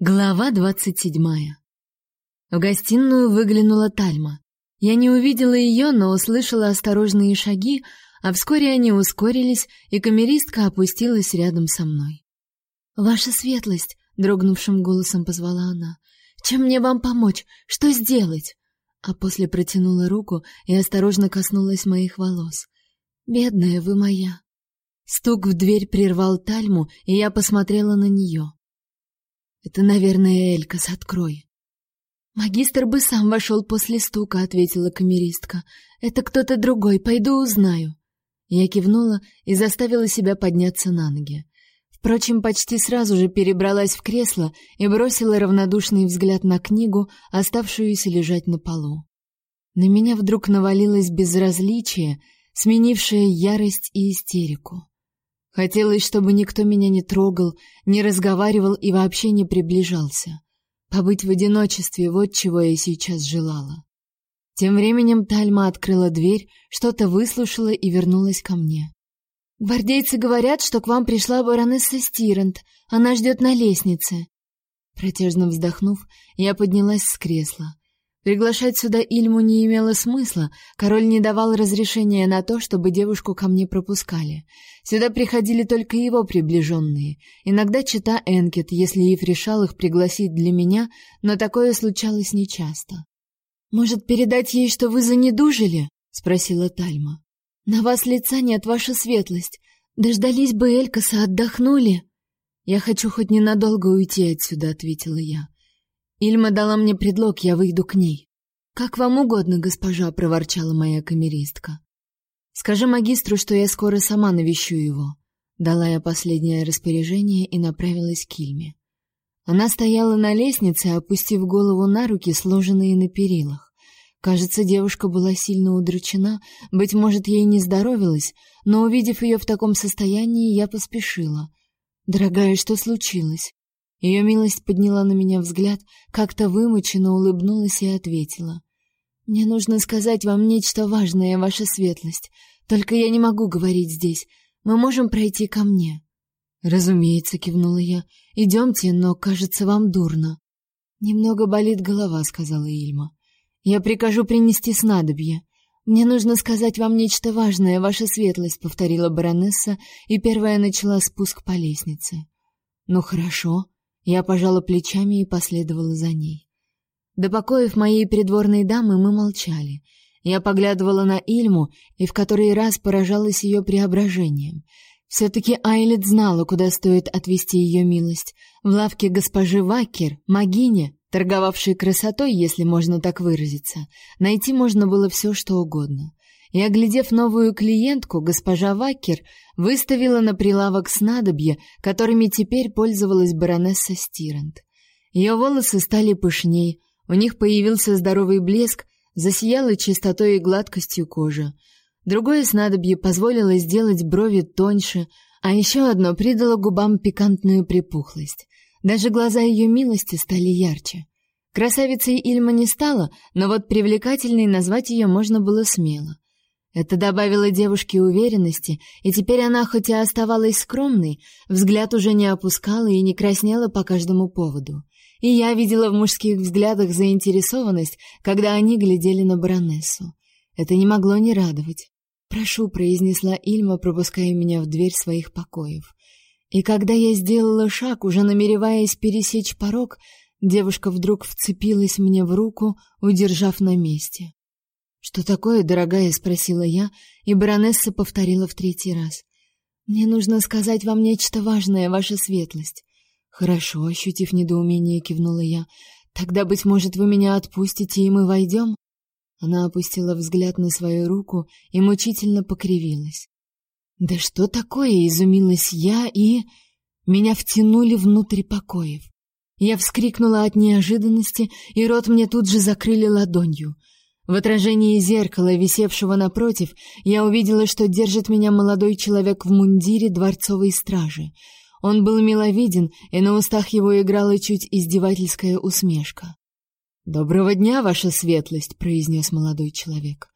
Глава двадцать седьмая. В гостиную выглянула Тальма. Я не увидела ее, но услышала осторожные шаги, а вскоре они ускорились, и камеристка опустилась рядом со мной. «Ваша светлость!» — дрогнувшим голосом позвала она. «Чем мне вам помочь? Что сделать?» А после протянула руку и осторожно коснулась моих волос. «Бедная вы моя!» Стук в дверь прервал Тальму, и я посмотрела на нее. Это, наверное, Элькас, открой. Магистр бы сам вошел после стука, ответила камеристка. Это кто-то другой, пойду узнаю. Я кивнула и заставила себя подняться на ноги. Впрочем, почти сразу же перебралась в кресло и бросила равнодушный взгляд на книгу, оставшуюся лежать на полу. На меня вдруг навалилось безразличие, сменившее ярость и истерику. Хотелось, чтобы никто меня не трогал, не разговаривал и вообще не приближался. Побыть в одиночестве — вот чего я сейчас желала. Тем временем Тальма открыла дверь, что-то выслушала и вернулась ко мне. «Гвардейцы говорят, что к вам пришла баронесса Стирант. Она ждет на лестнице». Протяжно вздохнув, я поднялась с кресла. Приглашать сюда Ильму не имело смысла, король не давал разрешения на то, чтобы девушку ко мне пропускали. Сюда приходили только его приближенные, иногда чита Энкет, если Ив решал их пригласить для меня, но такое случалось нечасто. «Может, передать ей, что вы занедужили?» — спросила Тальма. «На вас лица нет, ваша светлость. Дождались бы Элькаса, отдохнули». «Я хочу хоть ненадолго уйти отсюда», — ответила я. Ильма дала мне предлог, я выйду к ней. Как вам угодно, госпожа, проворчала моя камеристка. Скажи магистру, что я скоро сама навещу его. Дала я последнее распоряжение и направилась к Ильме. Она стояла на лестнице, опустив голову на руки, сложенные на перилах. Кажется, девушка была сильно удручена, быть может, ей не здоровилось, но увидев ее в таком состоянии, я поспешила. Дорогая, что случилось? Ее милость подняла на меня взгляд, как-то вымученно улыбнулась и ответила: "Мне нужно сказать вам нечто важное, ваша светлость. Только я не могу говорить здесь. Мы можем пройти ко мне". "Разумеется", кивнула я. «Идемте, но, кажется, вам дурно". "Немного болит голова", сказала Ильма. "Я прикажу принести снадобье". Мне нужно сказать вам нечто важное, ваша светлость, повторила баронесса и первая начала спуск по лестнице. Ну хорошо, я пожала плечами и последовала за ней. До покоев моей придворной дамы мы молчали. Я поглядывала на Ильму и в который раз поражалась ее преображением. Все-таки Айлет знала, куда стоит отвести ее милость. В лавке госпожи Вакер, магине, торговавшей красотой, если можно так выразиться, найти можно было все, что угодно и, оглядев новую клиентку, госпожа Вакер выставила на прилавок снадобья, которыми теперь пользовалась баронесса Стирант. Ее волосы стали пышней, у них появился здоровый блеск, засияла чистотой и гладкостью кожа. Другое снадобье позволило сделать брови тоньше, а еще одно придало губам пикантную припухлость. Даже глаза ее милости стали ярче. Красавицей Ильма не стала, но вот привлекательной назвать ее можно было смело. Это добавило девушке уверенности, и теперь она, хоть и оставалась скромной, взгляд уже не опускала и не краснела по каждому поводу. И я видела в мужских взглядах заинтересованность, когда они глядели на баронессу. Это не могло не радовать. "Прошу", произнесла Ильма, пропуская меня в дверь своих покоев. И когда я сделала шаг, уже намереваясь пересечь порог, девушка вдруг вцепилась мне в руку, удержав на месте. Что такое, дорогая, спросила я, и баронесса повторила в третий раз. Мне нужно сказать вам нечто важное, ваша светлость. Хорошо, ощутив недоумение, кивнула я. Тогда быть может, вы меня отпустите, и мы войдем?» Она опустила взгляд на свою руку и мучительно покривилась. Да что такое, изумилась я и меня втянули внутрь покоев. Я вскрикнула от неожиданности, и рот мне тут же закрыли ладонью. В отражении зеркала, висевшего напротив, я увидела, что держит меня молодой человек в мундире дворцовой стражи. Он был миловиден, и на устах его играла чуть издевательская усмешка. «Доброго дня, ваша светлость», — произнес молодой человек.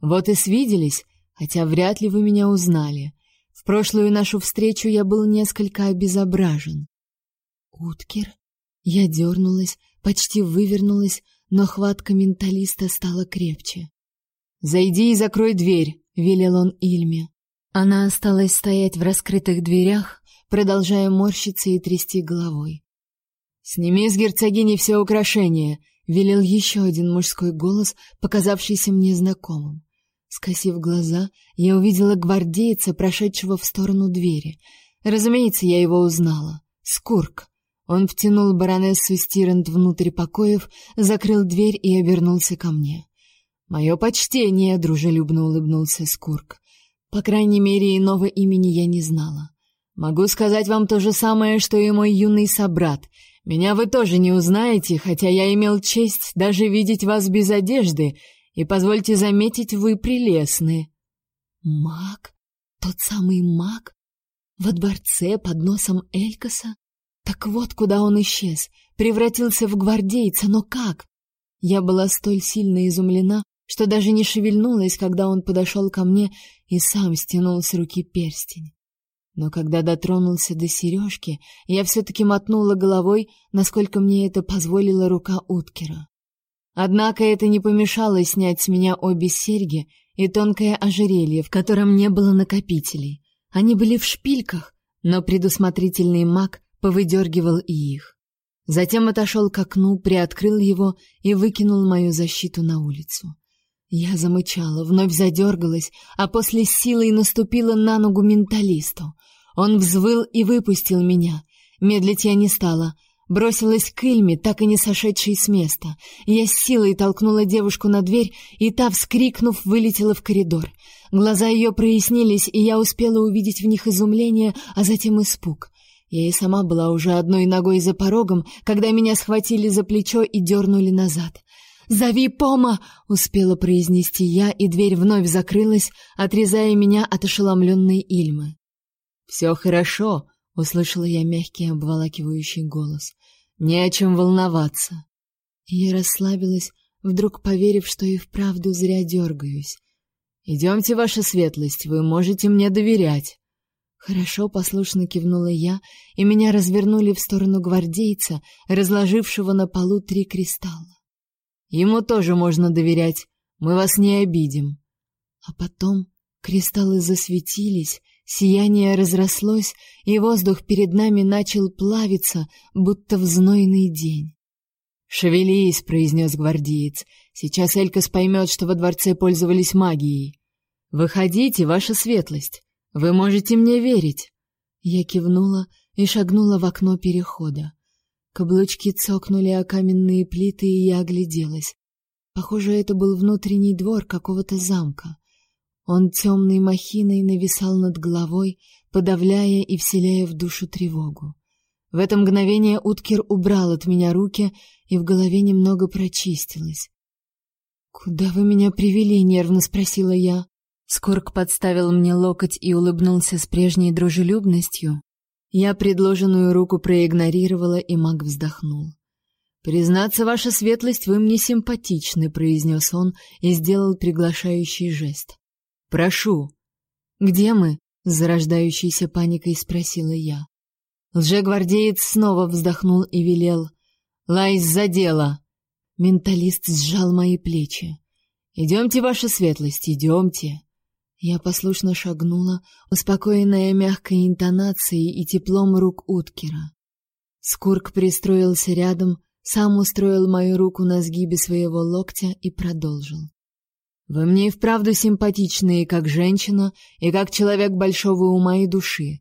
«Вот и свиделись, хотя вряд ли вы меня узнали. В прошлую нашу встречу я был несколько обезображен». «Уткер?» Я дернулась, почти вывернулась, но хватка менталиста стала крепче. «Зайди и закрой дверь», — велел он Ильме. Она осталась стоять в раскрытых дверях, продолжая морщиться и трясти головой. «Сними с герцогини все украшения», — велел еще один мужской голос, показавшийся мне знакомым. Скосив глаза, я увидела гвардейца, прошедшего в сторону двери. Разумеется, я его узнала. Скурк. Он втянул баронессу Стирант внутрь покоев, закрыл дверь и обернулся ко мне. «Мое почтение!» — дружелюбно улыбнулся Скурк. По крайней мере, иного имени я не знала. Могу сказать вам то же самое, что и мой юный собрат. Меня вы тоже не узнаете, хотя я имел честь даже видеть вас без одежды, и позвольте заметить, вы прелестны. Маг? Тот самый маг? Во дворце под носом Элькаса? Так вот куда он исчез, превратился в гвардейца, но как? Я была столь сильно изумлена, что даже не шевельнулась, когда он подошел ко мне и сам стянул с руки перстень. Но когда дотронулся до сережки, я все-таки мотнула головой, насколько мне это позволила рука Уткера. Однако это не помешало снять с меня обе серьги и тонкое ожерелье, в котором не было накопителей. Они были в шпильках, но предусмотрительный маг повыдергивал и их. Затем отошел к окну, приоткрыл его и выкинул мою защиту на улицу. Я замычала, вновь задергалась, а после силой наступила на ногу менталисту. Он взвыл и выпустил меня. Медлить я не стала. Бросилась к Ильме, так и не сошедшей с места. Я с силой толкнула девушку на дверь, и та, вскрикнув, вылетела в коридор. Глаза ее прояснились, и я успела увидеть в них изумление, а затем испуг. Я и сама была уже одной ногой за порогом, когда меня схватили за плечо и дернули назад. «Зови Пома!» — успела произнести я, и дверь вновь закрылась, отрезая меня от ошеломленной Ильмы. «Все хорошо», — услышала я мягкий обволакивающий голос. «Не о чем волноваться». Я расслабилась, вдруг поверив, что и вправду зря дергаюсь. «Идемте, ваша светлость, вы можете мне доверять». Хорошо, послушно кивнула я, и меня развернули в сторону гвардейца, разложившего на полу три кристалла. Ему тоже можно доверять. Мы вас не обидим. А потом кристаллы засветились, сияние разрослось, и воздух перед нами начал плавиться, будто в знойный день. «Шевелись», — произнес гвардеец. «Сейчас Элькас поймет, что во дворце пользовались магией. Выходите, ваша светлость. Вы можете мне верить». Я кивнула и шагнула в окно перехода. Каблучки цокнули о каменные плиты, и я огляделась. Похоже, это был внутренний двор какого-то замка. Он темной махиной нависал над головой, подавляя и вселяя в душу тревогу. В это мгновение Уткер убрал от меня руки, и в голове немного прочистилось. «Куда вы меня привели?» — нервно спросила я. Скорк подставил мне локоть и улыбнулся с прежней дружелюбностью, я предложенную руку проигнорировала, и маг вздохнул. «Признаться, ваша светлость, вы мне симпатичны», — произнес он и сделал приглашающий жест. «Прошу». «Где мы?» — с зарождающейся паникой спросила я. Лжегвардеец снова вздохнул и велел. «Лайс за дело!» Менталист сжал мои плечи. «Идемте, ваша светлость, идемте!» Я послушно шагнула, успокоенная мягкой интонацией и теплом рук Уткера. Скурк пристроился рядом, сам устроил мою руку на сгибе своего локтя и продолжил. «Вы мне и вправду симпатичны и как женщина, и как человек большого ума и души.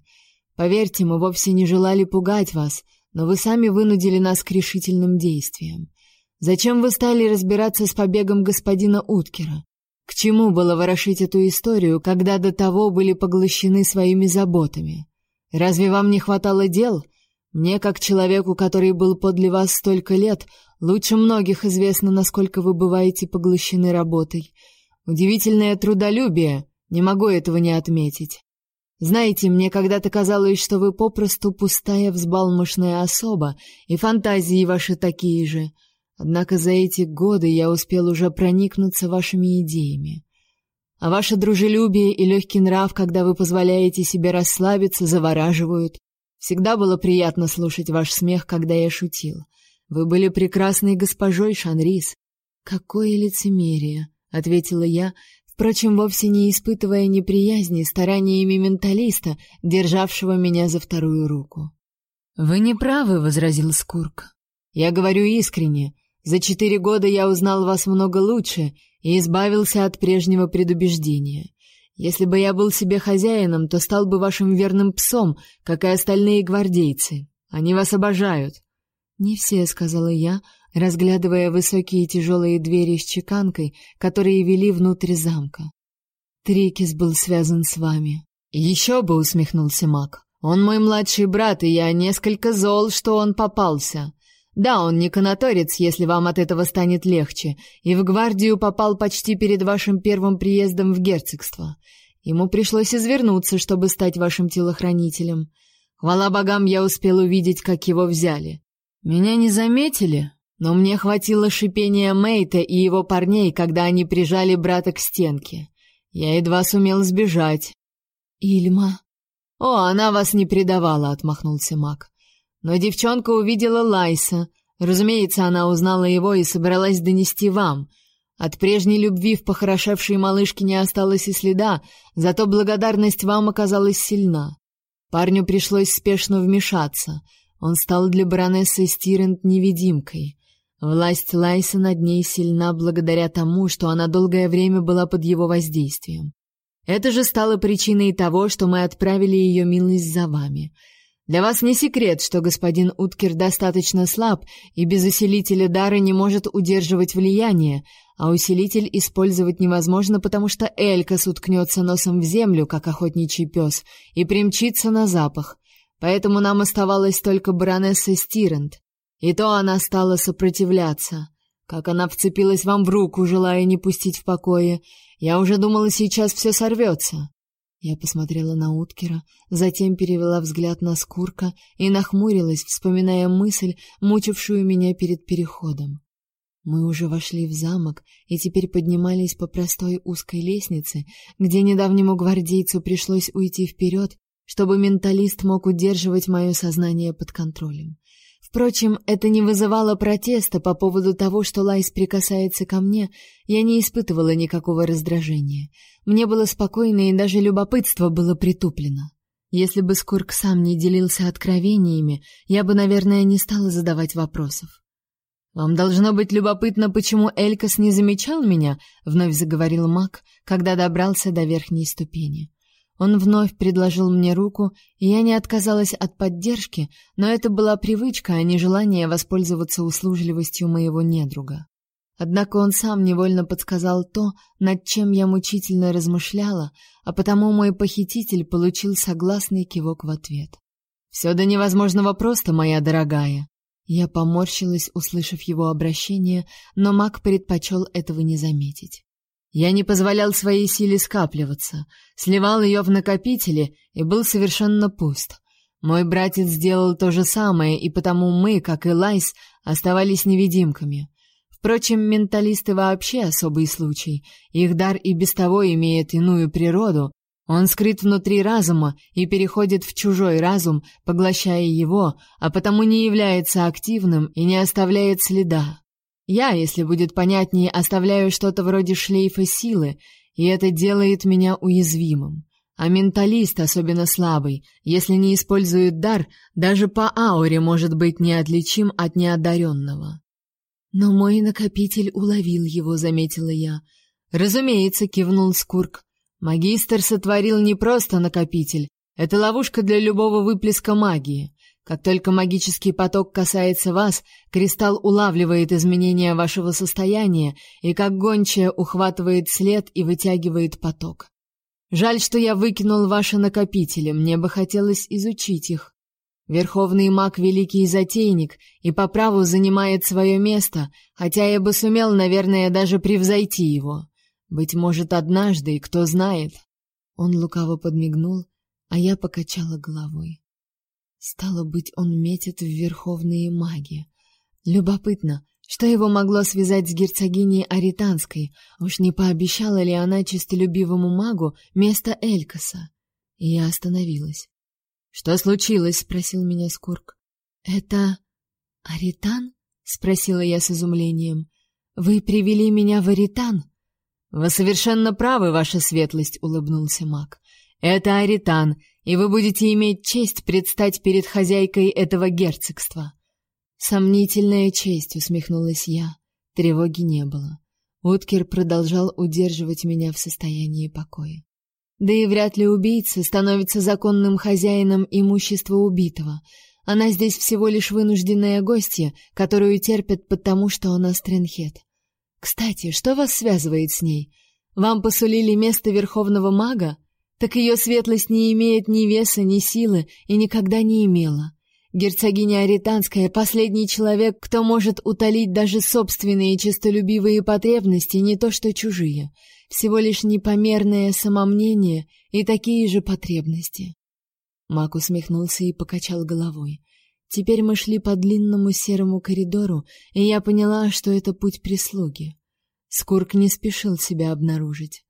Поверьте, мы вовсе не желали пугать вас, но вы сами вынудили нас к решительным действиям. Зачем вы стали разбираться с побегом господина Уткера? К чему было ворошить эту историю, когда до того были поглощены своими заботами? Разве вам не хватало дел? Мне, как человеку, который был подле вас столько лет, лучше многих известно, насколько вы бываете поглощены работой. Удивительное трудолюбие, не могу этого не отметить. Знаете, мне когда-то казалось, что вы попросту пустая взбалмошная особа, и фантазии ваши такие же — Однако за эти годы я успел уже проникнуться вашими идеями. А ваше дружелюбие и легкий нрав, когда вы позволяете себе расслабиться, завораживают. Всегда было приятно слушать ваш смех, когда я шутил. Вы были прекрасной госпожой, Шанрис. Какое лицемерие, ответила я, впрочем, вовсе не испытывая неприязни стараниями менталиста, державшего меня за вторую руку. Вы не правы, возразил Скурк. Я говорю искренне. За четыре года я узнал вас много лучше и избавился от прежнего предубеждения. Если бы я был себе хозяином, то стал бы вашим верным псом, как и остальные гвардейцы. Они вас обожают. Не все, сказала я, разглядывая высокие тяжелые двери с чеканкой, которые вели внутрь замка. Трикис был связан с вами. Еще бы, усмехнулся Мак. Он мой младший брат, и я несколько зол, что он попался. Да, он не канаторец, если вам от этого станет легче, и в гвардию попал почти перед вашим первым приездом в герцогство. Ему пришлось извернуться, чтобы стать вашим телохранителем. Хвала богам, я успел увидеть, как его взяли. Меня не заметили, но мне хватило шипения Мейта и его парней, когда они прижали брата к стенке. Я едва сумел сбежать. Ильма. О, она вас не предавала, отмахнулся Мак. Но девчонка увидела Лайса. Разумеется, она узнала его и собралась донести вам. От прежней любви в похорошевшей малышке не осталось и следа, зато благодарность вам оказалась сильна. Парню пришлось спешно вмешаться. Он стал для баронессы Стирент невидимкой. Власть Лайса над ней сильна благодаря тому, что она долгое время была под его воздействием. Это же стало причиной того, что мы отправили ее милость за вами — для вас не секрет, что господин Уткер достаточно слаб и без усилителя дара не может удерживать влияние, а усилитель использовать невозможно, потому что Элькас уткнется носом в землю, как охотничий пес, и примчится на запах. Поэтому нам оставалась только баронесса Стирент. И то она стала сопротивляться. Как она вцепилась вам в руку, желая не пустить в покое. Я уже думала, сейчас все сорвется. Я посмотрела на Уткера, затем перевела взгляд на Скурка и нахмурилась, вспоминая мысль, мучившую меня перед переходом. Мы уже вошли в замок и теперь поднимались по простой узкой лестнице, где недавнему гвардейцу пришлось уйти вперед, чтобы менталист мог удерживать мое сознание под контролем. Впрочем, это не вызывало протеста по поводу того, что Лайс прикасается ко мне, я не испытывала никакого раздражения. Мне было спокойно, и даже любопытство было притуплено. Если бы Скорк сам не делился откровениями, я бы, наверное, не стала задавать вопросов. Вам должно быть любопытно, почему Элькас не замечал меня, вновь заговорил Мак, когда добрался до верхней ступени. Он вновь предложил мне руку, и я не отказалась от поддержки, но это была привычка, а не желание воспользоваться услужливостью моего недруга. Однако он сам невольно подсказал то, над чем я мучительно размышляла, а потому мой похититель получил согласный кивок в ответ. «Все до невозможного просто, моя дорогая. Я поморщилась, услышав его обращение, но Мак предпочел этого не заметить. Я не позволял своей силе скапливаться, сливал ее в накопители и был совершенно пуст. Мой братец сделал то же самое, и потому мы, как и Лайс, оставались невидимками. Впрочем, менталисты вообще особый случай. Их дар и без того имеет иную природу. Он скрыт внутри разума и переходит в чужой разум, поглощая его, а потому не является активным и не оставляет следа. Я, если будет понятнее, оставляю что-то вроде шлейфа силы, и это делает меня уязвимым. А менталист, особенно слабый, если не использует дар, даже по ауре может быть неотличим от неодаренного. Но мой накопитель уловил его, заметила я. Разумеется, кивнул Скурк. Магистр сотворил не просто накопитель, это ловушка для любого выплеска магии. Как только магический поток касается вас, кристалл улавливает изменения вашего состояния и как гончая ухватывает след и вытягивает поток. Жаль, что я выкинул ваши накопители, мне бы хотелось изучить их. Верховный маг великий затейник и по праву занимает свое место, хотя я бы сумел, наверное, даже превзойти его. Быть может, однажды, кто знает. Он лукаво подмигнул, а я покачала головой. Стало быть, он метит в верховные маги. Любопытно, что его могло связать с герцогиней Аританской? Уж не пообещала ли она честолюбивому магу место Элькаса? Я остановилась. Что случилось? спросил меня Скурк. Это Аритан? спросила я с изумлением. Вы привели меня в Аритан? Вы совершенно правы, ваша светлость, улыбнулся Мак. Это Аритан, и вы будете иметь честь предстать перед хозяйкой этого герцогства. Сомнительная честь, усмехнулась я. Тревоги не было. Уткер продолжал удерживать меня в состоянии покоя. Да и вряд ли убийца становится законным хозяином имущества убитого. Она здесь всего лишь вынужденная гостья, которую терпят потому, что она Стрэнхед. Кстати, что вас связывает с ней? Вам посулили место верховного мага? Так ее светлость не имеет ни веса, ни силы и никогда не имела. Герцогиня Аританская — последний человек, кто может утолить даже собственные честолюбивые потребности, не то что чужие. Всего лишь непомерное самомнение и такие же потребности. Мак усмехнулся и покачал головой. Теперь мы шли по длинному серому коридору, и я поняла, что это путь прислуги. Скурк не спешил себя обнаружить.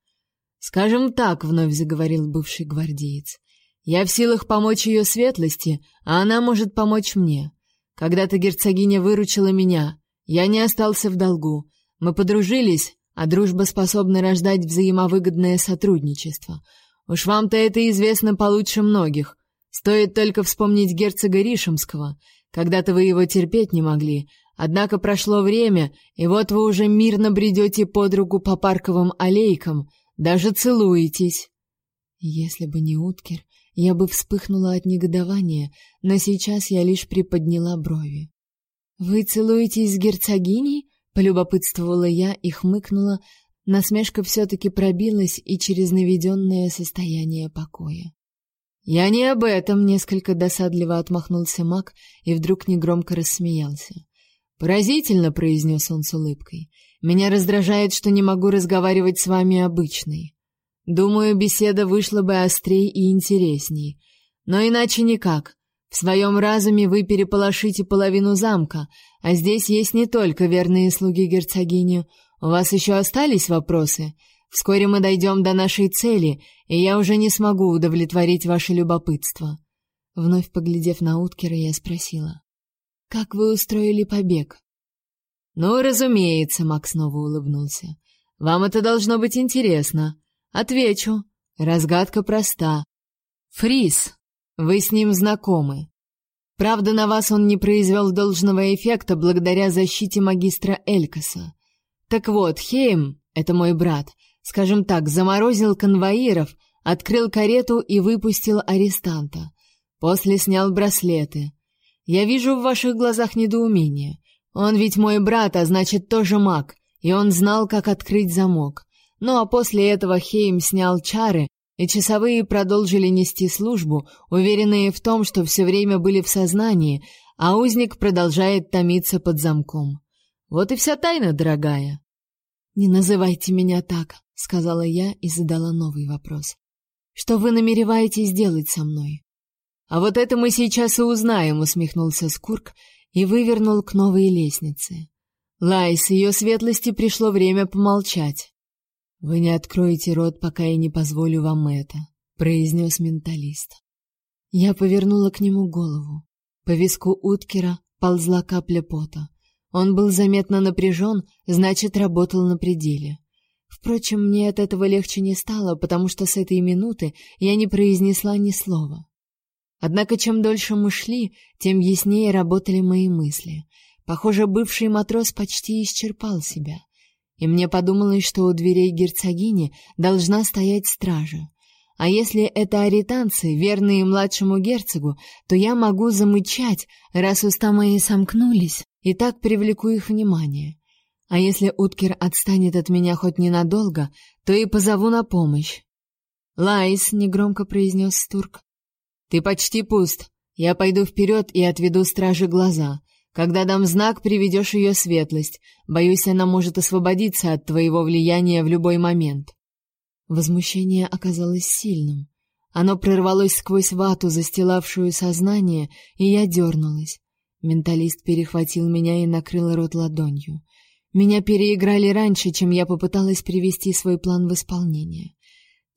«Скажем так», — вновь заговорил бывший гвардеец, — «я в силах помочь ее светлости, а она может помочь мне. Когда-то герцогиня выручила меня, я не остался в долгу. Мы подружились, а дружба способна рождать взаимовыгодное сотрудничество. Уж вам-то это известно получше многих, Стоит только вспомнить герцога Ришемского. Когда-то вы его терпеть не могли, однако прошло время, и вот вы уже мирно бредете под руку по парковым аллейкам, даже целуетесь. Если бы не Уткер, я бы вспыхнула от негодования, но сейчас я лишь приподняла брови. Вы целуетесь с герцогиней? полюбопытствовала я и хмыкнула. Насмешка все таки пробилась и через наведенное состояние покоя. Я не об этом, несколько досадливо отмахнулся Мак и вдруг негромко рассмеялся. Поразительно, произнес он с улыбкой. Меня раздражает, что не могу разговаривать с вами обычной. Думаю, беседа вышла бы острей и интересней, но иначе никак. В своем разуме вы переполошите половину замка, а здесь есть не только верные слуги герцогини. У вас еще остались вопросы? Вскоре мы дойдем до нашей цели, и я уже не смогу удовлетворить ваше любопытство. Вновь поглядев на Уткера, я спросила: "Как вы устроили побег?" "Ну, разумеется", Макс снова улыбнулся. "Вам это должно быть интересно. Отвечу. Разгадка проста. Фрис. Вы с ним знакомы. Правда, на вас он не произвел должного эффекта благодаря защите магистра Элькаса. Так вот, Хейм это мой брат скажем так, заморозил конвоиров, открыл карету и выпустил арестанта. После снял браслеты. Я вижу в ваших глазах недоумение. Он ведь мой брат, а значит, тоже маг, и он знал, как открыть замок. Ну а после этого Хейм снял чары, и часовые продолжили нести службу, уверенные в том, что все время были в сознании, а узник продолжает томиться под замком. Вот и вся тайна, дорогая. Не называйте меня так, сказала я и задала новый вопрос. Что вы намереваетесь делать со мной? А вот это мы сейчас и узнаем, усмехнулся Скурк и вывернул к новой лестнице. Лайс, ее светлости пришло время помолчать. Вы не откроете рот, пока я не позволю вам это, произнес менталист. Я повернула к нему голову. По виску Уткера ползла капля пота. Он был заметно напряжен, значит, работал на пределе. Впрочем, мне от этого легче не стало, потому что с этой минуты я не произнесла ни слова. Однако чем дольше мы шли, тем яснее работали мои мысли. Похоже, бывший матрос почти исчерпал себя. И мне подумалось, что у дверей герцогини должна стоять стража. А если это аританцы, верные младшему герцогу, то я могу замычать, раз уста мои сомкнулись, и так привлеку их внимание. А если Уткер отстанет от меня хоть ненадолго, то и позову на помощь. Лайс негромко произнес Скурк. Ты почти пуст. Я пойду вперед и отведу стражи глаза. Когда дам знак, приведешь ее светлость. Боюсь, она может освободиться от твоего влияния в любой момент. Возмущение оказалось сильным. Оно прорвалось сквозь вату, застилавшую сознание, и я дернулась. Менталист перехватил меня и накрыл рот ладонью. Меня переиграли раньше, чем я попыталась привести свой план в исполнение.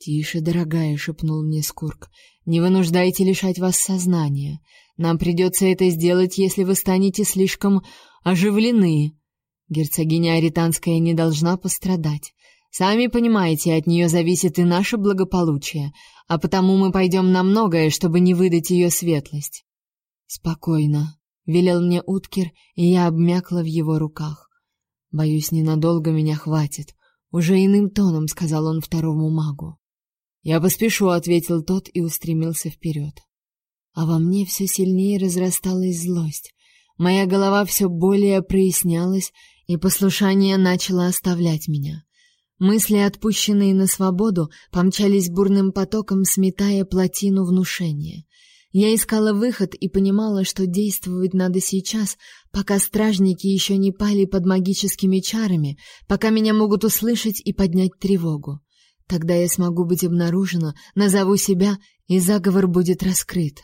Тише, дорогая, шепнул мне Скурк. Не вынуждайте лишать вас сознания. Нам придется это сделать, если вы станете слишком оживлены. Герцогиня Аританская не должна пострадать. Сами понимаете, от нее зависит и наше благополучие, а потому мы пойдем на многое, чтобы не выдать ее светлость. Спокойно, велел мне Уткер, и я обмякла в его руках. Боюсь, ненадолго меня хватит, уже иным тоном сказал он второму магу. Я поспешу, ответил тот и устремился вперед. А во мне все сильнее разрасталась злость. Моя голова все более прояснялась, и послушание начало оставлять меня. Мысли, отпущенные на свободу, помчались бурным потоком, сметая плотину внушения. Я искала выход и понимала, что действовать надо сейчас, пока стражники еще не пали под магическими чарами, пока меня могут услышать и поднять тревогу. Тогда я смогу быть обнаружена, назову себя, и заговор будет раскрыт.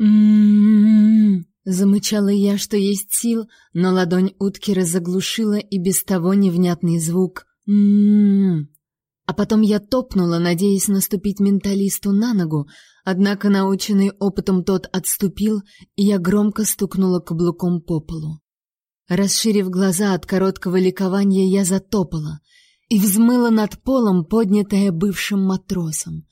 М-м-м, замычала я, что есть сил, но ладонь Уткера заглушила и без того невнятный звук. М-м-м. А потом я топнула, надеясь наступить менталисту на ногу, однако наученный опытом тот отступил, и я громко стукнула каблуком по полу. Расширив глаза от короткого ликования, я затопала и взмыла над полом, поднятая бывшим матросом.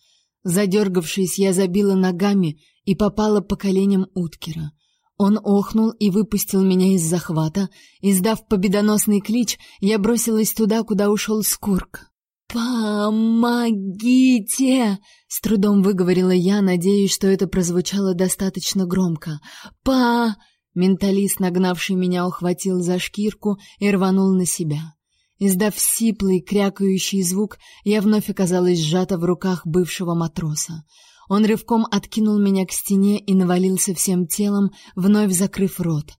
Задергавшись, я забила ногами и попала по коленям Уткера. Он охнул и выпустил меня из захвата. Издав победоносный клич, я бросилась туда, куда ушел Скурк. «Помогите!» — с трудом выговорила я, надеясь, что это прозвучало достаточно громко. «Па...» — менталист, нагнавший меня, ухватил за шкирку и рванул на себя. Издав сиплый, крякающий звук, я вновь оказалась сжата в руках бывшего матроса. Он рывком откинул меня к стене и навалился всем телом, вновь закрыв рот.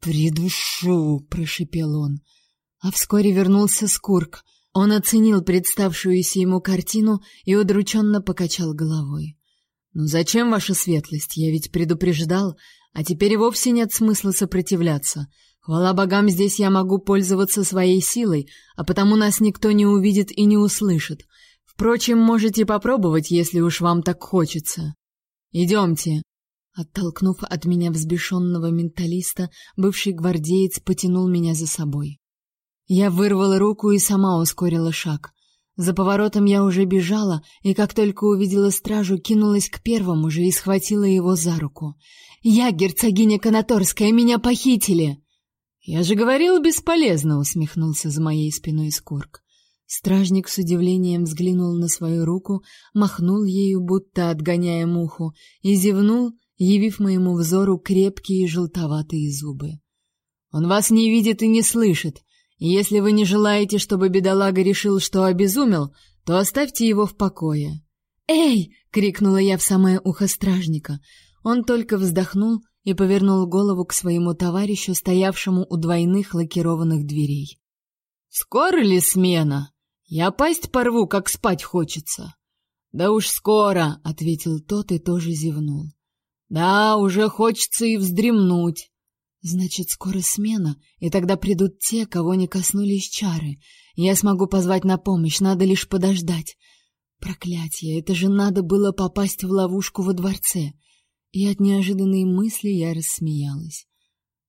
«Придушу!» — прошипел он. А вскоре вернулся Скурк. Он оценил представшуюся ему картину и удрученно покачал головой. «Ну зачем ваша светлость? Я ведь предупреждал, а теперь и вовсе нет смысла сопротивляться. Хвала богам, здесь я могу пользоваться своей силой, а потому нас никто не увидит и не услышит. Впрочем, можете попробовать, если уж вам так хочется. Идемте». Оттолкнув от меня взбешенного менталиста, бывший гвардеец потянул меня за собой. Я вырвала руку и сама ускорила шаг. За поворотом я уже бежала, и как только увидела стражу, кинулась к первому же и схватила его за руку. «Я герцогиня Конаторская, меня похитили!» «Я же говорил, бесполезно!» — усмехнулся за моей спиной Скорк. Стражник с удивлением взглянул на свою руку, махнул ею, будто отгоняя муху, и зевнул, явив моему взору крепкие желтоватые зубы. «Он вас не видит и не слышит. Если вы не желаете, чтобы бедолага решил, что обезумел, то оставьте его в покое. "Эй!" крикнула я в самое ухо стражника. Он только вздохнул и повернул голову к своему товарищу, стоявшему у двойных лакированных дверей. "Скоро ли смена? Я пасть порву, как спать хочется". "Да уж скоро", ответил тот и тоже зевнул. "Да, уже хочется и вздремнуть". Значит, скоро смена, и тогда придут те, кого не коснулись чары. Я смогу позвать на помощь, надо лишь подождать. Проклятие, это же надо было попасть в ловушку во дворце. И от неожиданной мысли я рассмеялась.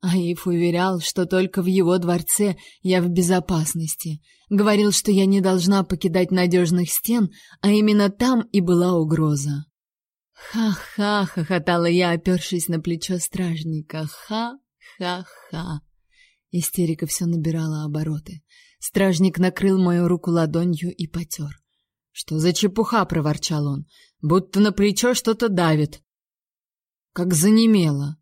Аиф уверял, что только в его дворце я в безопасности. Говорил, что я не должна покидать надежных стен, а именно там и была угроза. «Ха-ха!» — хохотала я, опершись на плечо стражника. «Ха!» Ха-ха. Истерика все набирала обороты. Стражник накрыл мою руку ладонью и потер. Что за чепуха, проворчал он, будто на плечо что-то давит. Как занемело.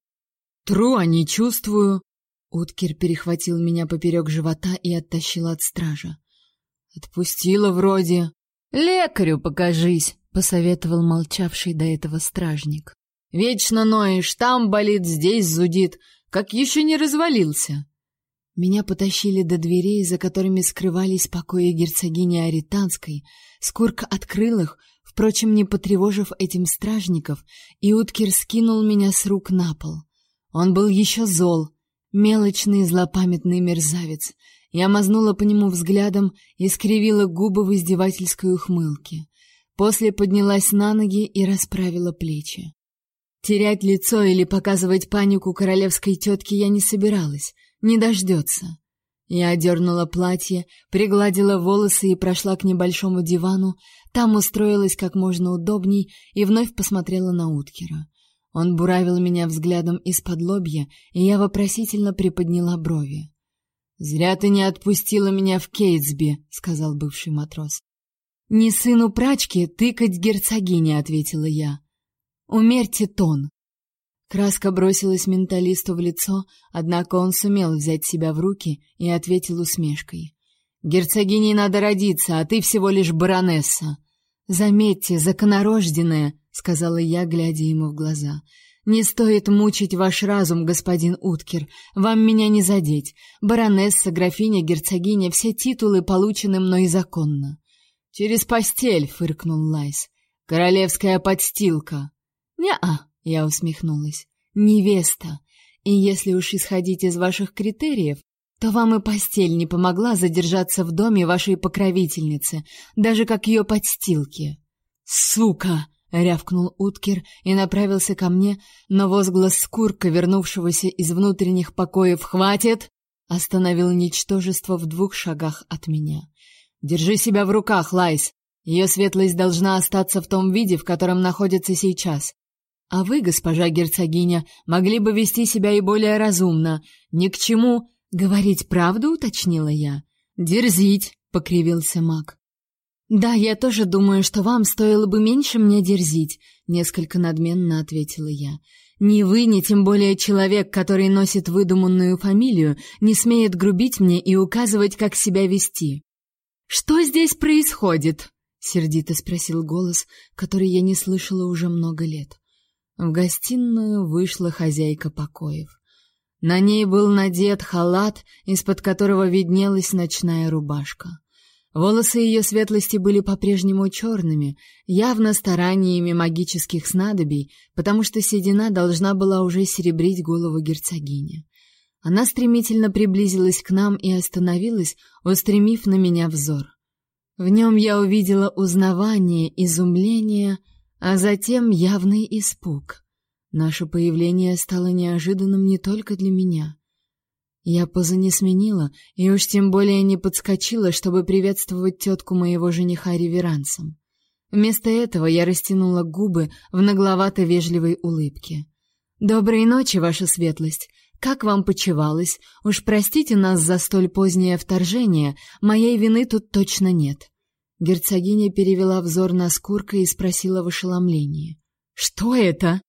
Тру, а не чувствую. Уткер перехватил меня поперек живота и оттащил от стража. Отпустила вроде. Лекарю покажись, посоветовал молчавший до этого стражник. Вечно ноешь, там болит, здесь зудит как еще не развалился. Меня потащили до дверей, за которыми скрывались покои герцогини Аританской. Скурк открыл их, впрочем, не потревожив этим стражников, и Уткер скинул меня с рук на пол. Он был еще зол, мелочный злопамятный мерзавец. Я мазнула по нему взглядом и скривила губы в издевательской ухмылке. После поднялась на ноги и расправила плечи. Терять лицо или показывать панику королевской тетке я не собиралась, не дождется. Я одернула платье, пригладила волосы и прошла к небольшому дивану, там устроилась как можно удобней и вновь посмотрела на Уткера. Он буравил меня взглядом из-под лобья, и я вопросительно приподняла брови. «Зря ты не отпустила меня в Кейтсби», — сказал бывший матрос. «Не сыну прачки тыкать герцогине», — ответила я. «Умерьте тон». Краска бросилась менталисту в лицо, однако он сумел взять себя в руки и ответил усмешкой. «Герцогиней надо родиться, а ты всего лишь баронесса». «Заметьте, законорожденная», — сказала я, глядя ему в глаза. «Не стоит мучить ваш разум, господин Уткер. Вам меня не задеть. Баронесса, графиня, герцогиня — все титулы получены мной законно». «Через постель», — фыркнул Лайс. «Королевская подстилка». «Не-а», я усмехнулась. Невеста. И если уж исходить из ваших критериев, то вам и постель не помогла задержаться в доме вашей покровительницы, даже как ее подстилки. Сука, рявкнул Уткер и направился ко мне, но возглас Скурка, вернувшегося из внутренних покоев, хватит, остановил ничтожество в двух шагах от меня. Держи себя в руках, Лайс. Ее светлость должна остаться в том виде, в котором находится сейчас. А вы, госпожа герцогиня, могли бы вести себя и более разумно. Ни к чему говорить правду, уточнила я. Дерзить, покривился маг. Да, я тоже думаю, что вам стоило бы меньше мне дерзить, несколько надменно ответила я. Ни вы, ни тем более человек, который носит выдуманную фамилию, не смеет грубить мне и указывать, как себя вести. Что здесь происходит? сердито спросил голос, который я не слышала уже много лет. В гостиную вышла хозяйка покоев. На ней был надет халат, из-под которого виднелась ночная рубашка. Волосы ее светлости были по-прежнему черными, явно стараниями магических снадобий, потому что седина должна была уже серебрить голову герцогини. Она стремительно приблизилась к нам и остановилась, устремив на меня взор. В нем я увидела узнавание, изумление — а затем явный испуг. Наше появление стало неожиданным не только для меня. Я поза не сменила, и уж тем более не подскочила, чтобы приветствовать тетку моего жениха реверансом. Вместо этого я растянула губы в нагловато-вежливой улыбке. «Доброй ночи, ваша светлость! Как вам почевалось? Уж простите нас за столь позднее вторжение, моей вины тут точно нет». Герцогиня перевела взор на скурка и спросила в ошеломлении. «Что это?»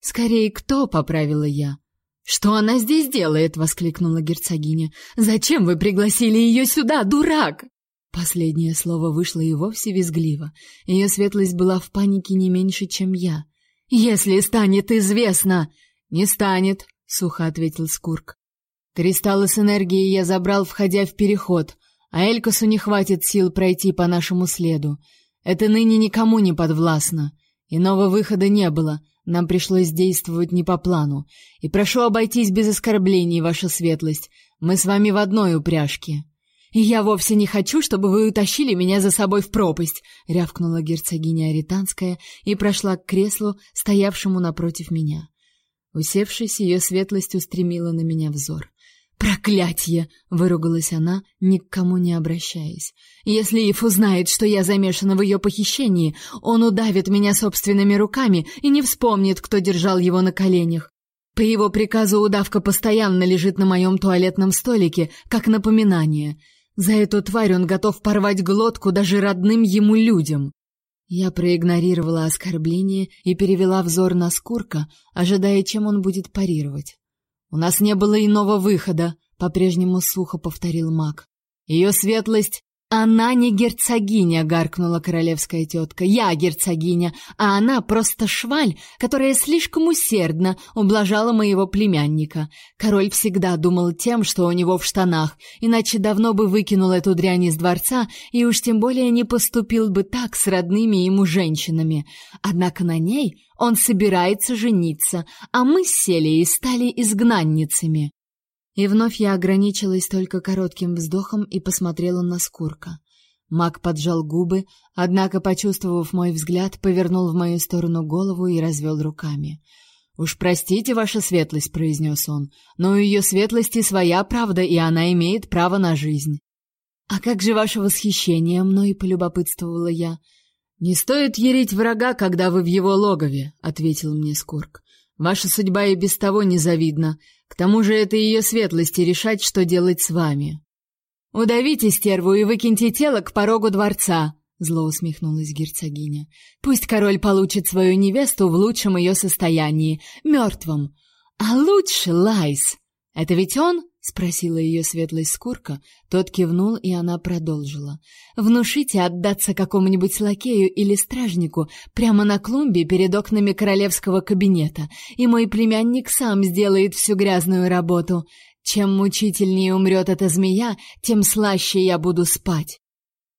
«Скорее, кто?» — поправила я. «Что она здесь делает?» — воскликнула герцогиня. «Зачем вы пригласили ее сюда, дурак?» Последнее слово вышло и вовсе визгливо. Ее светлость была в панике не меньше, чем я. «Если станет известно!» «Не станет», — сухо ответил Скурк. «Кристаллы с энергией я забрал, входя в переход а Элькасу не хватит сил пройти по нашему следу. Это ныне никому не подвластно. Иного выхода не было. Нам пришлось действовать не по плану. И прошу обойтись без оскорблений, ваша светлость. Мы с вами в одной упряжке. И я вовсе не хочу, чтобы вы утащили меня за собой в пропасть, рявкнула герцогиня Аританская и прошла к креслу, стоявшему напротив меня. Усевшись, ее светлость устремила на меня взор. «Проклятье!» — выругалась она, ни к кому не обращаясь. «Если Ив узнает, что я замешана в ее похищении, он удавит меня собственными руками и не вспомнит, кто держал его на коленях. По его приказу удавка постоянно лежит на моем туалетном столике, как напоминание. За эту тварь он готов порвать глотку даже родным ему людям». Я проигнорировала оскорбление и перевела взор на Скурка, ожидая, чем он будет парировать. У нас не было иного выхода, по-прежнему сухо повторил маг. Ее светлость «Она не герцогиня», — гаркнула королевская тетка. «Я герцогиня, а она просто шваль, которая слишком усердно ублажала моего племянника. Король всегда думал тем, что у него в штанах, иначе давно бы выкинул эту дрянь из дворца и уж тем более не поступил бы так с родными ему женщинами. Однако на ней он собирается жениться, а мы с Селией стали изгнанницами». И вновь я ограничилась только коротким вздохом и посмотрела на Скурка. Мак поджал губы, однако, почувствовав мой взгляд, повернул в мою сторону голову и развел руками. «Уж простите, ваша светлость», — произнес он, — «но у ее светлости своя правда, и она имеет право на жизнь». «А как же ваше восхищение мной?» — полюбопытствовала я. «Не стоит ярить врага, когда вы в его логове», — ответил мне Скурк. «Ваша судьба и без того незавидна. К тому же это ее светлости решать, что делать с вами». «Удавите стерву и выкиньте тело к порогу дворца», зло усмехнулась герцогиня. Пусть король получит свою невесту в лучшем ее состоянии, мертвом. А лучше Лайс. Это ведь он? Спросила ее светлость Скурка. Тот кивнул, и она продолжила: "Внушите отдаться какому-нибудь лакею или стражнику прямо на клумбе перед окнами королевского кабинета, и мой племянник сам сделает всю грязную работу. Чем мучительнее умрет эта змея, тем слаще я буду спать".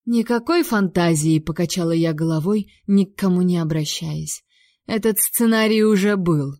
Никакой фантазии, покачала я головой, ни к кому не обращаясь. Этот сценарий уже был.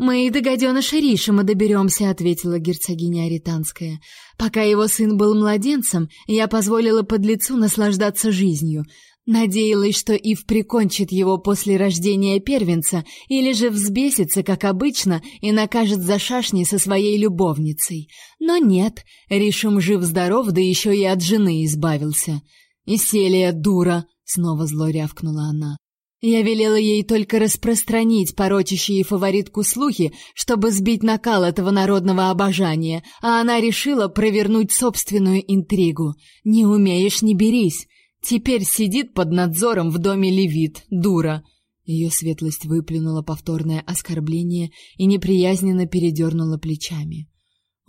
Мы и до гаденыша Ришима доберемся», — ответила герцогиня Аританская. Пока его сын был младенцем, я позволила подлецу наслаждаться жизнью. Надеялась, что Ив прикончит его после рождения первенца или же взбесится, как обычно, и накажет за шашни со своей любовницей. Но нет, Ришим жив-здоров, да еще и от жены избавился. «И Селия, дура!» — снова зло рявкнула она. Я велела ей только распространить порочащие фаворитку слухи, чтобы сбить накал этого народного обожания, а она решила провернуть собственную интригу. Не умеешь, не берись. Теперь сидит под надзором в доме Левит, дура. Ее светлость выплюнула повторное оскорбление и неприязненно передернула плечами.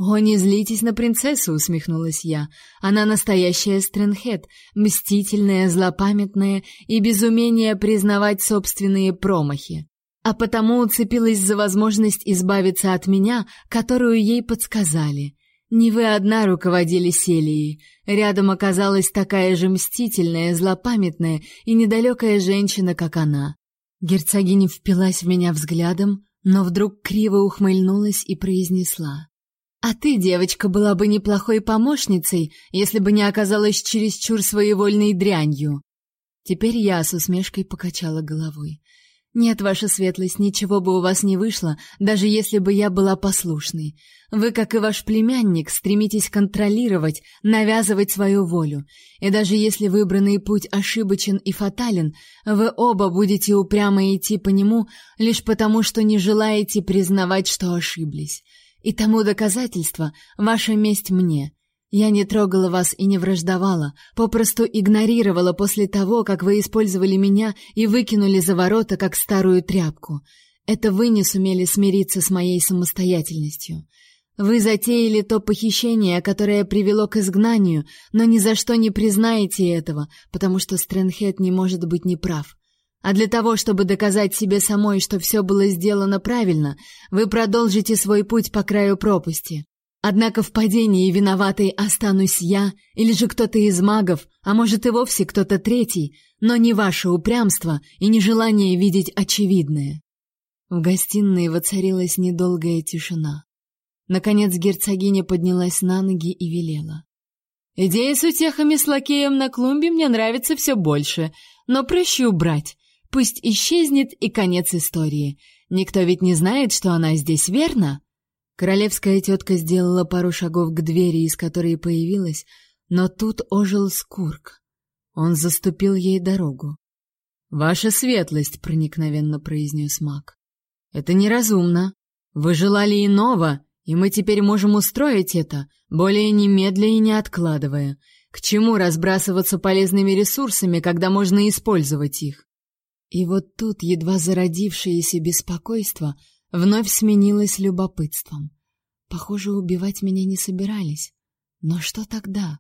«О, не злитесь на принцессу», — усмехнулась я. «Она настоящая Стрэнхед, мстительная, злопамятная и без умения признавать собственные промахи. А потому уцепилась за возможность избавиться от меня, которую ей подсказали. Не вы одна руководили Селией. Рядом оказалась такая же мстительная, злопамятная и недалекая женщина, как она». Герцогиня впилась в меня взглядом, но вдруг криво ухмыльнулась и произнесла. А ты, девочка, была бы неплохой помощницей, если бы не оказалась чересчур своевольной дрянью. Теперь я с усмешкой покачала головой. Нет, ваша светлость, ничего бы у вас не вышло, даже если бы я была послушной. Вы, как и ваш племянник, стремитесь контролировать, навязывать свою волю. И даже если выбранный путь ошибочен и фатален, вы оба будете упрямо идти по нему лишь потому, что не желаете признавать, что ошиблись. И тому доказательство ваша месть мне. Я не трогала вас и не враждовала, попросту игнорировала после того, как вы использовали меня и выкинули за ворота как старую тряпку. Это вы не сумели смириться с моей самостоятельностью. Вы затеяли то похищение, которое привело к изгнанию, но ни за что не признаете этого, потому что Стрэнхед не может быть неправ. А для того, чтобы доказать себе самой, что все было сделано правильно, вы продолжите свой путь по краю пропасти. Однако в падении виноватой останусь я или же кто-то из магов, а может и вовсе кто-то третий, но не ваше упрямство и нежелание видеть очевидное. В гостиной воцарилась недолгая тишина. Наконец герцогиня поднялась на ноги и велела: "Идея с утехами с лакеем на клумбе мне нравится все больше, но проще убрать. Пусть исчезнет и конец истории. Никто ведь не знает, что она здесь, верно? Королевская тетка сделала пару шагов к двери, из которой появилась, но тут ожил Скурк. Он заступил ей дорогу. «Ваша светлость», — проникновенно произнес маг. «Это неразумно. Вы желали иного, и мы теперь можем устроить это, более немедля и не откладывая. К чему разбрасываться полезными ресурсами, когда можно использовать их? И вот тут едва зародившееся беспокойство вновь сменилось любопытством. Похоже, убивать меня не собирались. Но что тогда?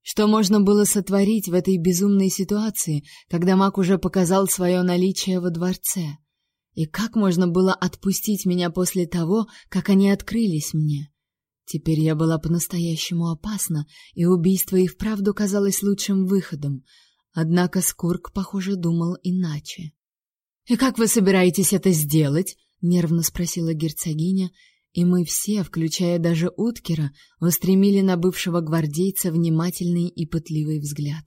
Что можно было сотворить в этой безумной ситуации, когда маг уже показал свое наличие во дворце? И как можно было отпустить меня после того, как они открылись мне? Теперь я была по-настоящему опасна, и убийство и вправду казалось лучшим выходом — Однако Скурк, похоже, думал иначе. «И как вы собираетесь это сделать?» — нервно спросила герцогиня, и мы все, включая даже Уткера, устремили на бывшего гвардейца внимательный и пытливый взгляд.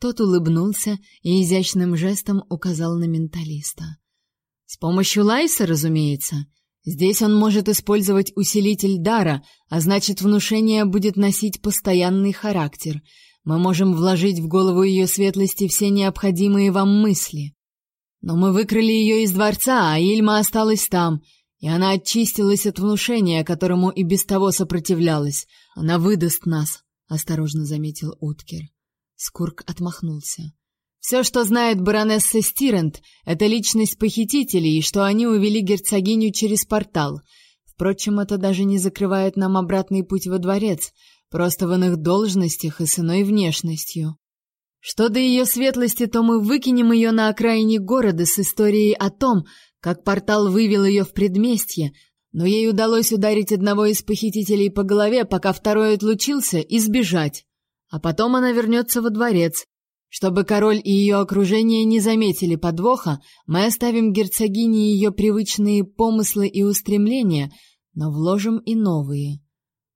Тот улыбнулся и изящным жестом указал на менталиста. С помощью Лайса, разумеется. Здесь он может использовать усилитель дара, а значит, внушение будет носить постоянный характер. Мы можем вложить в голову ее светлости все необходимые вам мысли. Но мы выкрали ее из дворца, а Ильма осталась там, и она очистилась от внушения, которому и без того сопротивлялась. Она выдаст нас, осторожно заметил Уткер. Скурк отмахнулся. Все, что знает баронесса Стирент, это личность похитителей и что они увели герцогиню через портал. Впрочем, это даже не закрывает нам обратный путь во дворец, просто в иных должностях и с иной внешностью. Что до ее светлости, то мы выкинем ее на окраине города с историей о том, как портал вывел ее в предместье, но ей удалось ударить одного из похитителей по голове, пока второй отлучился, и сбежать. А потом она вернется во дворец. Чтобы король и ее окружение не заметили подвоха, мы оставим герцогине ее привычные помыслы и устремления, но вложим и новые.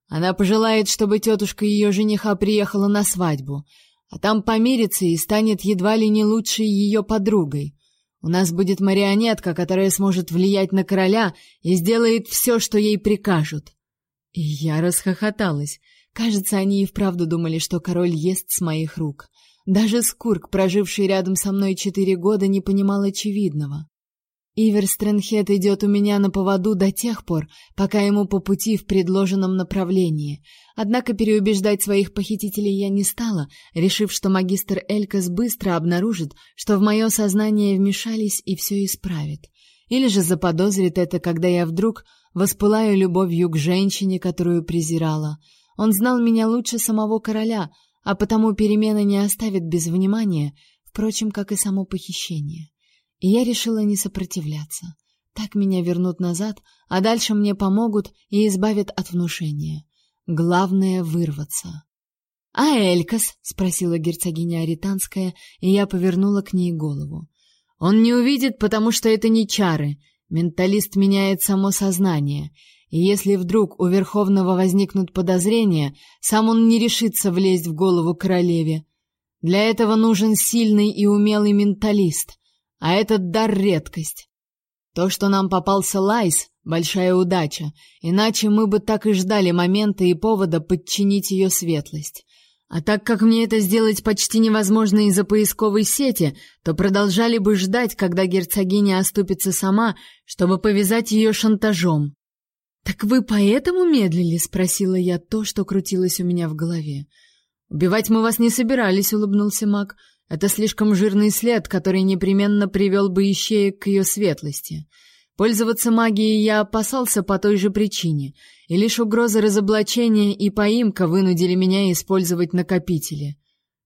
Она пожелает, чтобы тетушка ее жениха приехала на свадьбу, а там помирится и станет едва ли не лучшей ее подругой. У нас будет марионетка, которая сможет влиять на короля и сделает все, что ей прикажут. И я расхохоталась. Кажется, они и вправду думали, что король ест с моих рук. Даже Скурк, проживший рядом со мной четыре года, не понимал очевидного. Ивер Стрэнхед идет у меня на поводу до тех пор, пока ему по пути в предложенном направлении. Однако переубеждать своих похитителей я не стала, решив, что магистр Элькас быстро обнаружит, что в мое сознание вмешались и все исправит. Или же заподозрит это, когда я вдруг воспылаю любовью к женщине, которую презирала. Он знал меня лучше самого короля, а потому перемена не оставит без внимания, впрочем, как и само похищение. И я решила не сопротивляться. Так меня вернут назад, а дальше мне помогут и избавят от внушения. Главное вырваться. А Элькас, спросила герцогиня Аританская, и я повернула к ней голову. Он не увидит, потому что это не чары. Менталист меняет само сознание. И если вдруг у Верховного возникнут подозрения, сам он не решится влезть в голову королеве. Для этого нужен сильный и умелый менталист, а этот дар редкость. То, что нам попался Лайс, большая удача, иначе мы бы так и ждали момента и повода подчинить ее светлость. А так как мне это сделать почти невозможно из-за поисковой сети, то продолжали бы ждать, когда герцогиня оступится сама, чтобы повязать ее шантажом. Так вы поэтому медлили, спросила я то, что крутилось у меня в голове. Убивать мы вас не собирались, улыбнулся Мак. Это слишком жирный след, который непременно привел бы ищеек к ее светлости. Пользоваться магией я опасался по той же причине, и лишь угроза разоблачения и поимка вынудили меня использовать накопители.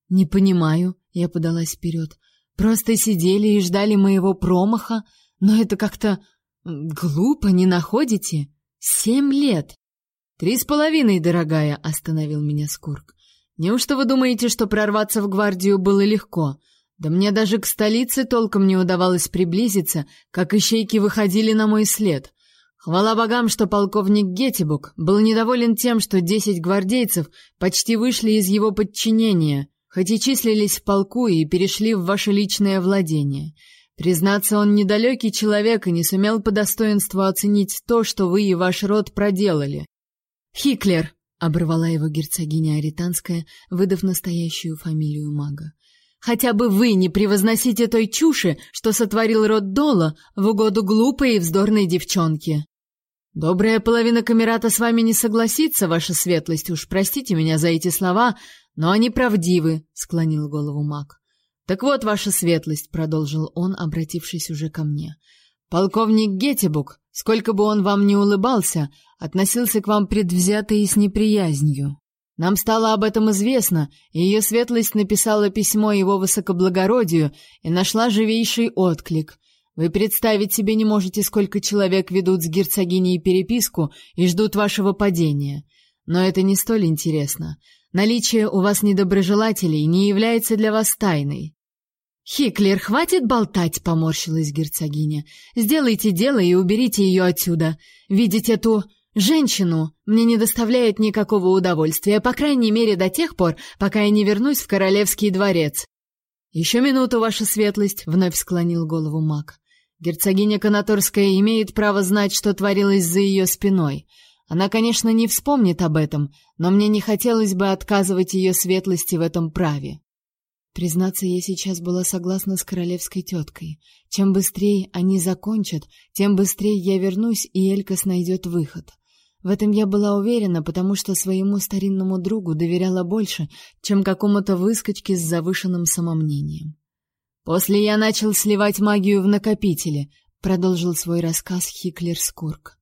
Не понимаю, я подалась вперед. Просто сидели и ждали моего промаха, но это как-то глупо, не находите? Семь лет. Три с половиной, дорогая, остановил меня Скурк. Неужто вы думаете, что прорваться в гвардию было легко? Да мне даже к столице толком не удавалось приблизиться, как ищейки выходили на мой след. Хвала богам, что полковник Геттибук был недоволен тем, что десять гвардейцев почти вышли из его подчинения, хоть и числились в полку и перешли в ваше личное владение. Признаться, он недалекий человек и не сумел по достоинству оценить то, что вы и ваш род проделали. Хиклер, оборвала его герцогиня Аританская, выдав настоящую фамилию мага. Хотя бы вы не превозносите той чуши, что сотворил род Дола в угоду глупой и вздорной девчонке. Добрая половина камерата с вами не согласится, ваша светлость, уж простите меня за эти слова, но они правдивы, склонил голову маг. Так вот, ваша светлость, продолжил он, обратившись уже ко мне. Полковник Гетебук, сколько бы он вам ни улыбался, относился к вам предвзято и с неприязнью. Нам стало об этом известно, и ее светлость написала письмо его высокоблагородию и нашла живейший отклик. Вы представить себе не можете, сколько человек ведут с герцогиней переписку и ждут вашего падения. Но это не столь интересно. Наличие у вас недоброжелателей не является для вас тайной. «Хиклер, хватит болтать!» — поморщилась герцогиня. «Сделайте дело и уберите ее отсюда. Видеть эту женщину мне не доставляет никакого удовольствия, по крайней мере до тех пор, пока я не вернусь в королевский дворец. Еще минуту, ваша светлость, вновь склонил голову маг. Герцогиня Конаторская имеет право знать, что творилось за ее спиной. Она, конечно, не вспомнит об этом, но мне не хотелось бы отказывать ее светлости в этом праве. Признаться, я сейчас была согласна с королевской теткой. Чем быстрее они закончат, тем быстрее я вернусь, и Элькас найдет выход. В этом я была уверена, потому что своему старинному другу доверяла больше, чем какому-то выскочке с завышенным самомнением. После я начал сливать магию в накопители, продолжил свой рассказ Хиклер Скурк.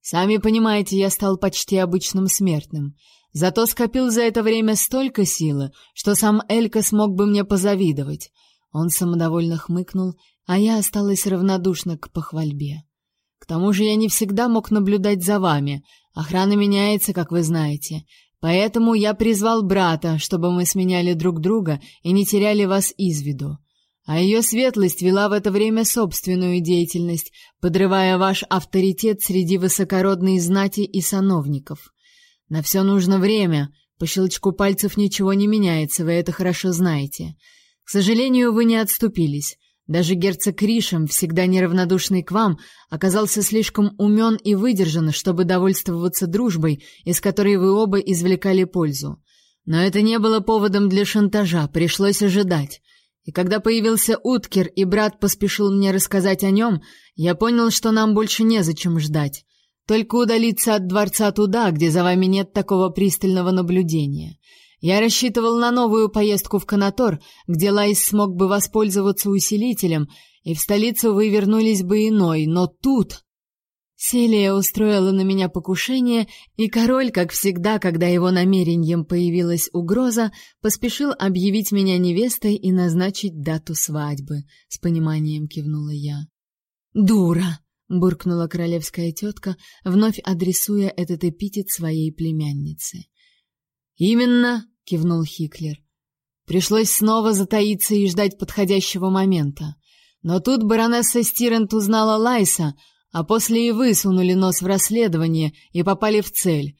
Сами понимаете, я стал почти обычным смертным. Зато скопил за это время столько силы, что сам Элька смог бы мне позавидовать. Он самодовольно хмыкнул, а я осталась равнодушна к похвальбе. К тому же я не всегда мог наблюдать за вами. Охрана меняется, как вы знаете. Поэтому я призвал брата, чтобы мы сменяли друг друга и не теряли вас из виду. А ее светлость вела в это время собственную деятельность, подрывая ваш авторитет среди высокородной знати и сановников. На все нужно время, по щелчку пальцев ничего не меняется, вы это хорошо знаете. К сожалению, вы не отступились. Даже герцог Ришем, всегда неравнодушный к вам, оказался слишком умен и выдержан, чтобы довольствоваться дружбой, из которой вы оба извлекали пользу. Но это не было поводом для шантажа, пришлось ожидать. И когда появился Уткер, и брат поспешил мне рассказать о нем, я понял, что нам больше незачем ждать. Только удалиться от дворца туда, где за вами нет такого пристального наблюдения. Я рассчитывал на новую поездку в Канатор, где Лайс смог бы воспользоваться усилителем, и в столицу вы вернулись бы иной, но тут... Селия устроила на меня покушение, и король, как всегда, когда его намерениям появилась угроза, поспешил объявить меня невестой и назначить дату свадьбы. С пониманием кивнула я. «Дура!» — буркнула королевская тетка, вновь адресуя этот эпитет своей племяннице. «Именно!» кивнул Хиклер. Пришлось снова затаиться и ждать подходящего момента. Но тут баронесса Стирент узнала Лайса, а после и вы сунули нос в расследование и попали в цель.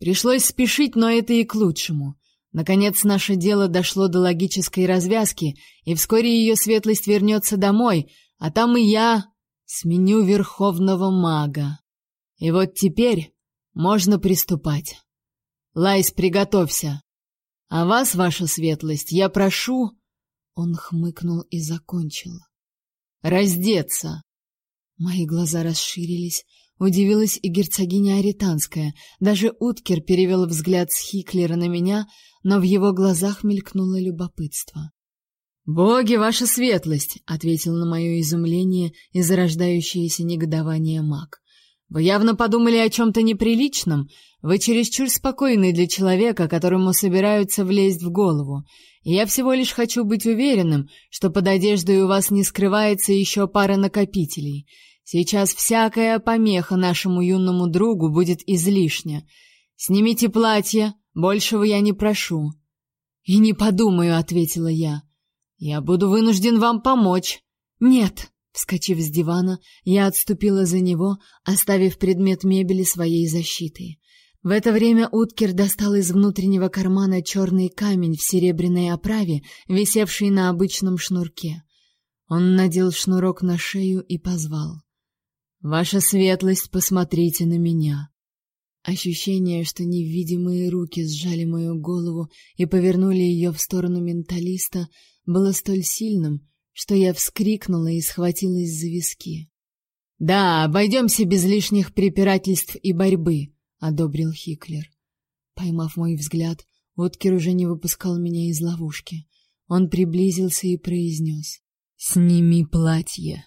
Пришлось спешить, но это и к лучшему. Наконец наше дело дошло до логической развязки, и вскоре ее светлость вернется домой, а там и я сменю верховного мага. И вот теперь можно приступать. Лайс, приготовься. А вас, ваша светлость, я прошу, он хмыкнул и закончил. Раздеться. Мои глаза расширились, удивилась и герцогиня Аританская. Даже Уткер перевел взгляд с Хиклера на меня, но в его глазах мелькнуло любопытство. «Боги, ваша светлость!» — ответил на мое изумление и зарождающееся негодование маг. «Вы явно подумали о чем-то неприличном, вы чересчур спокойны для человека, которому собираются влезть в голову. Я всего лишь хочу быть уверенным, что под одеждой у вас не скрывается еще пара накопителей. Сейчас всякая помеха нашему юному другу будет излишня. Снимите платье, большего я не прошу. И не подумаю, ответила я. Я буду вынужден вам помочь. Нет, вскочив с дивана, я отступила за него, оставив предмет мебели своей защитой. В это время Уткер достал из внутреннего кармана черный камень в серебряной оправе, висевший на обычном шнурке. Он надел шнурок на шею и позвал: "Ваша светлость, посмотрите на меня". Ощущение, что невидимые руки сжали мою голову и повернули ее в сторону менталиста, было столь сильным, что я вскрикнула и схватилась за виски. Да, обойдемся без лишних препирательств и борьбы одобрил Хиклер. Поймав мой взгляд, Откер уже не выпускал меня из ловушки. Он приблизился и произнес. «Сними платье».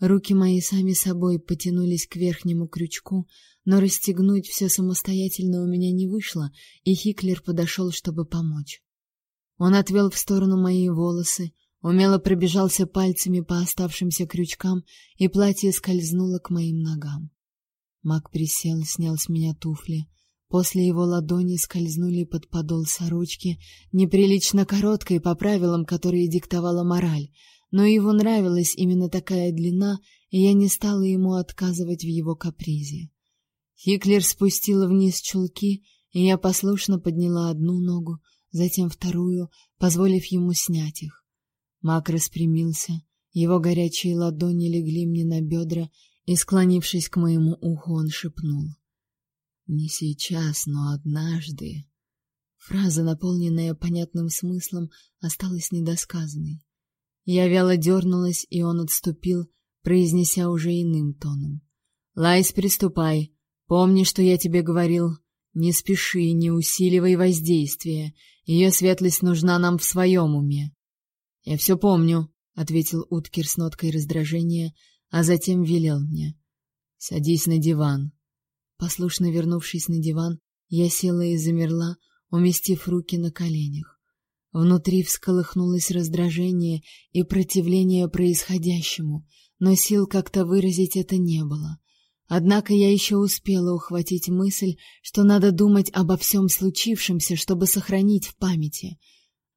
Руки мои сами собой потянулись к верхнему крючку, но расстегнуть все самостоятельно у меня не вышло, и Хиклер подошел, чтобы помочь. Он отвел в сторону мои волосы, умело пробежался пальцами по оставшимся крючкам, и платье скользнуло к моим ногам. Мак присел, снял с меня туфли. После его ладони скользнули под подол сорочки, неприлично короткой по правилам, которые диктовала мораль, но его нравилась именно такая длина, и я не стала ему отказывать в его капризе. Хиклер спустил вниз чулки, и я послушно подняла одну ногу, затем вторую, позволив ему снять их. Мак распрямился, его горячие ладони легли мне на бедра, и, склонившись к моему уху, он шепнул. «Не сейчас, но однажды...» Фраза, наполненная понятным смыслом, осталась недосказанной. Я вяло дернулась, и он отступил, произнеся уже иным тоном. «Лайс, приступай. Помни, что я тебе говорил. Не спеши, не усиливай воздействие. Ее светлость нужна нам в своем уме». «Я все помню», — ответил Уткер с ноткой раздражения, а затем велел мне. «Садись на диван». Послушно вернувшись на диван, я села и замерла, уместив руки на коленях. Внутри всколыхнулось раздражение и противление происходящему, но сил как-то выразить это не было. Однако я еще успела ухватить мысль, что надо думать обо всем случившемся, чтобы сохранить в памяти —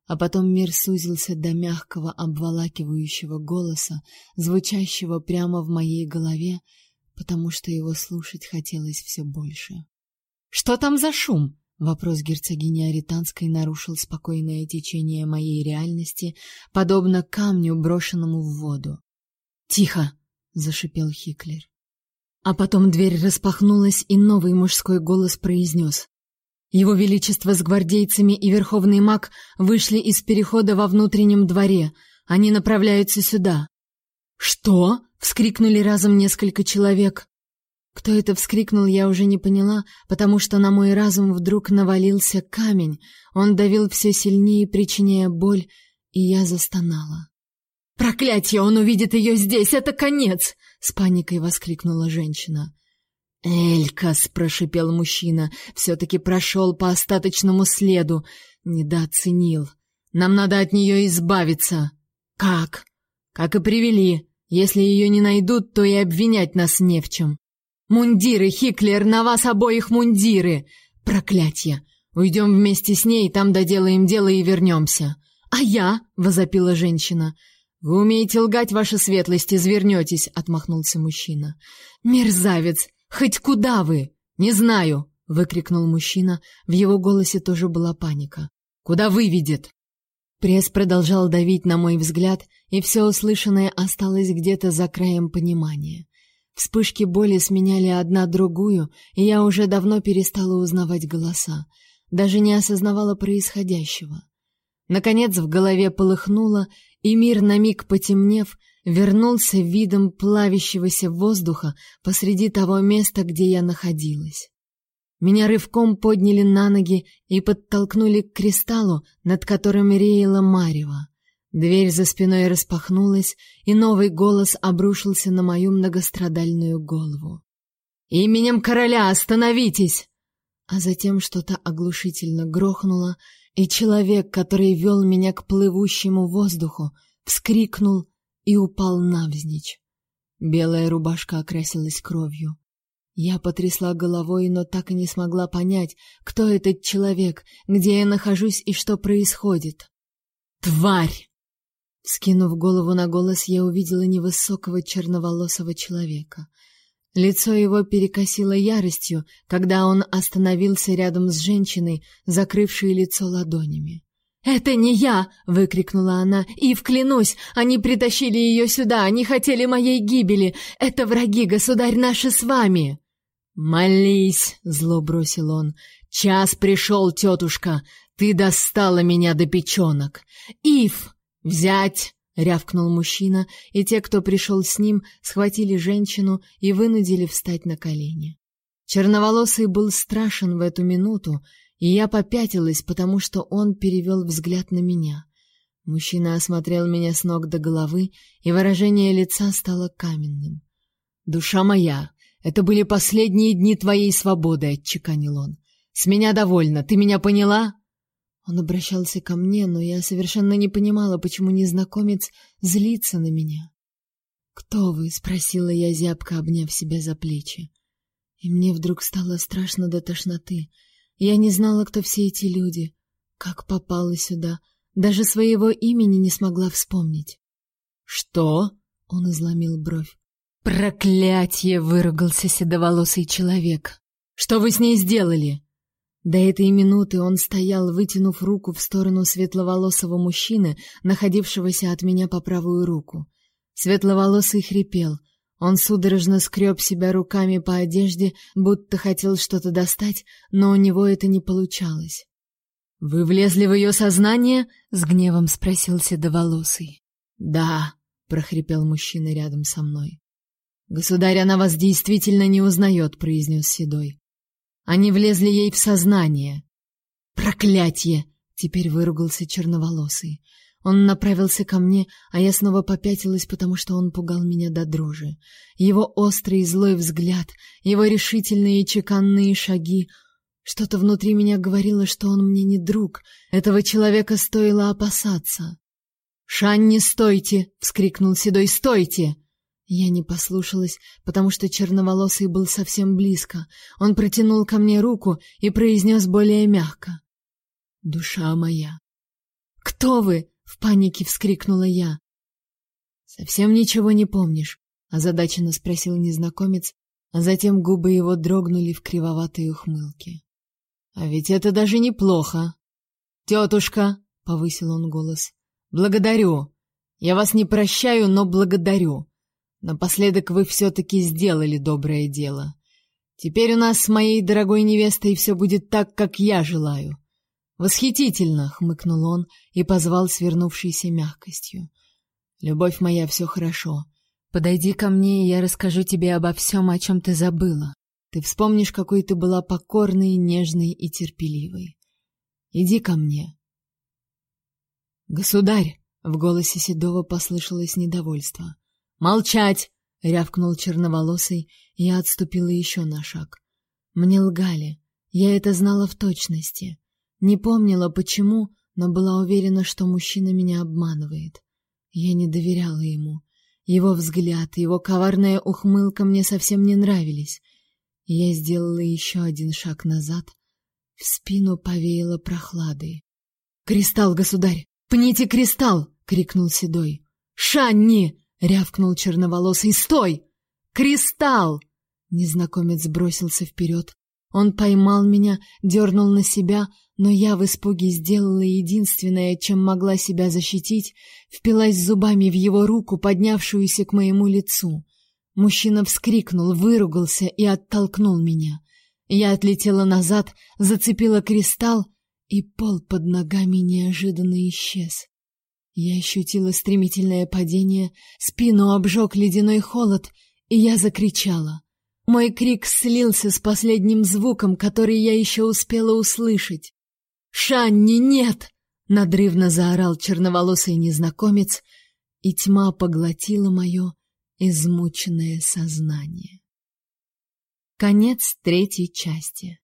а потом мир сузился до мягкого обволакивающего голоса, звучащего прямо в моей голове, потому что его слушать хотелось все больше. «Что там за шум?» Вопрос герцогини Аританской нарушил спокойное течение моей реальности, подобно камню, брошенному в воду. «Тихо!» — зашипел Хиклер. А потом дверь распахнулась, и новый мужской голос произнес. Его Величество с гвардейцами и Верховный маг вышли из перехода во внутреннем дворе. Они направляются сюда. «Что?» — вскрикнули разом несколько человек. Кто это вскрикнул, я уже не поняла, потому что на мой разум вдруг навалился камень. Он давил все сильнее, причиняя боль, и я застонала. «Проклятье! Он увидит ее здесь! Это конец!» — с паникой воскликнула женщина. «Элькас!» — прошипел мужчина. «Все-таки прошел по остаточному следу. Недооценил. Нам надо от нее избавиться». «Как?» «Как и привели. Если ее не найдут, то и обвинять нас не в чем». «Мундиры, Хиклер, на вас обоих мундиры!» «Проклятье! Уйдем вместе с ней, там доделаем дело и вернемся». «А я?» — возопила женщина. «Вы умеете лгать, ваша светлость, извернетесь», — отмахнулся мужчина. «Мерзавец! Хоть куда вы? Не знаю, выкрикнул мужчина. В его голосе тоже была паника. Куда выведет? Пресс продолжал давить на мой взгляд, и все услышанное осталось где-то за краем понимания. Вспышки боли сменяли одна другую, и я уже давно перестала узнавать голоса, даже не осознавала происходящего. Наконец в голове полыхнуло, и мир на миг потемнев, вернулся видом плавящегося воздуха посреди того места, где я находилась. Меня рывком подняли на ноги и подтолкнули к кристаллу, над которым реяла марево. Дверь за спиной распахнулась, и новый голос обрушился на мою многострадальную голову. «Именем короля остановитесь!» А затем что-то оглушительно грохнуло, и человек, который вел меня к плывущему воздуху, вскрикнул и упал навзничь. Белая рубашка окрасилась кровью. Я потрясла головой, но так и не смогла понять, кто этот человек, где я нахожусь и что происходит. «Тварь!» Скинув голову на голос, я увидела невысокого черноволосого человека. Лицо его перекосило яростью, когда он остановился рядом с женщиной, закрывшей лицо ладонями. «Это не я!» — выкрикнула она. «И вклянусь, они притащили ее сюда, они хотели моей гибели! Это враги, государь, наши с вами!» «Молись!» — зло бросил он. «Час пришел, тетушка! Ты достала меня до печенок! Ив! Взять!» — рявкнул мужчина, и те, кто пришел с ним, схватили женщину и вынудили встать на колени. Черноволосый был страшен в эту минуту, и я попятилась, потому что он перевел взгляд на меня. Мужчина осмотрел меня с ног до головы, и выражение лица стало каменным. «Душа моя, это были последние дни твоей свободы», — отчеканил он. «С меня довольно, ты меня поняла?» Он обращался ко мне, но я совершенно не понимала, почему незнакомец злится на меня. «Кто вы?» — спросила я, зябко обняв себя за плечи. И мне вдруг стало страшно до тошноты — я не знала, кто все эти люди, как попала сюда, даже своего имени не смогла вспомнить. Что? Он изломил бровь. Проклятье, выругался седоволосый человек. Что вы с ней сделали? До этой минуты он стоял, вытянув руку в сторону светловолосого мужчины, находившегося от меня по правую руку. Светловолосый хрипел. Он судорожно скреб себя руками по одежде, будто хотел что-то достать, но у него это не получалось. «Вы влезли в ее сознание?» — с гневом спросил седоволосый. «Да», — прохрипел мужчина рядом со мной. «Государь, она вас действительно не узнает», — произнес Седой. «Они влезли ей в сознание». «Проклятье!» — теперь выругался черноволосый. Он направился ко мне, а я снова попятилась, потому что он пугал меня до дрожи. Его острый и злой взгляд, его решительные чеканные шаги. Что-то внутри меня говорило, что он мне не друг. Этого человека стоило опасаться. «Шанни, стойте!» — вскрикнул Седой. «Стойте!» Я не послушалась, потому что черноволосый был совсем близко. Он протянул ко мне руку и произнес более мягко. «Душа моя!» «Кто вы?» — в панике вскрикнула я. «Совсем ничего не помнишь?» — озадаченно спросил незнакомец, а затем губы его дрогнули в кривоватой ухмылке. «А ведь это даже неплохо!» «Тетушка!» — повысил он голос. «Благодарю! Я вас не прощаю, но благодарю!» Напоследок вы все-таки сделали доброе дело. Теперь у нас с моей дорогой невестой все будет так, как я желаю. Восхитительно, хмыкнул он и позвал свернувшейся мягкостью. Любовь моя, все хорошо. Подойди ко мне, и я расскажу тебе обо всем, о чем ты забыла. Ты вспомнишь, какой ты была покорной, нежной и терпеливой. Иди ко мне. Государь, в голосе Седова послышалось недовольство. «Молчать!» — рявкнул черноволосый, и я отступила еще на шаг. Мне лгали. Я это знала в точности. Не помнила, почему, но была уверена, что мужчина меня обманывает. Я не доверяла ему. Его взгляд, его коварная ухмылка мне совсем не нравились. Я сделала еще один шаг назад. В спину повеяло прохладой. «Кристалл, государь! Пните кристалл!» — крикнул Седой. «Шанни!» Рявкнул черноволосый. "Стой! Кристалл!" Незнакомец бросился вперед. Он поймал меня, дернул на себя, но я в испуге сделала единственное, чем могла себя защитить, впилась зубами в его руку, поднявшуюся к моему лицу. Мужчина вскрикнул, выругался и оттолкнул меня. Я отлетела назад, зацепила кристалл, и пол под ногами неожиданно исчез. Я ощутила стремительное падение, спину обжег ледяной холод, и я закричала. Мой крик слился с последним звуком, который я еще успела услышать. «Шанни, нет!» — надрывно заорал черноволосый незнакомец, и тьма поглотила мое измученное сознание. Конец третьей части.